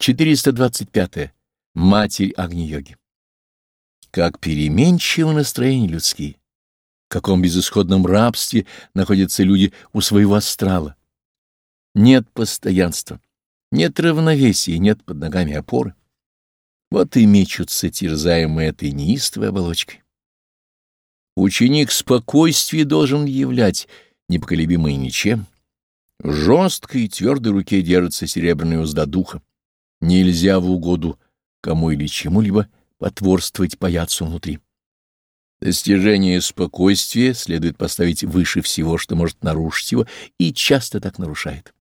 425. -е. Матерь Агни-йоги. Как переменчивы настроения людские, в каком безысходном рабстве находятся люди у своего астрала. Нет постоянства, нет равновесия, нет под ногами опоры. Вот и мечутся терзаемые этой неистовой оболочкой. Ученик спокойствие должен являть, непоколебимый ничем. В жесткой и твердой руке держится серебряная узда духа. Нельзя в угоду кому или чему-либо потворствовать паяцу внутри. Достижение спокойствия следует поставить выше всего, что может нарушить его, и часто так нарушает.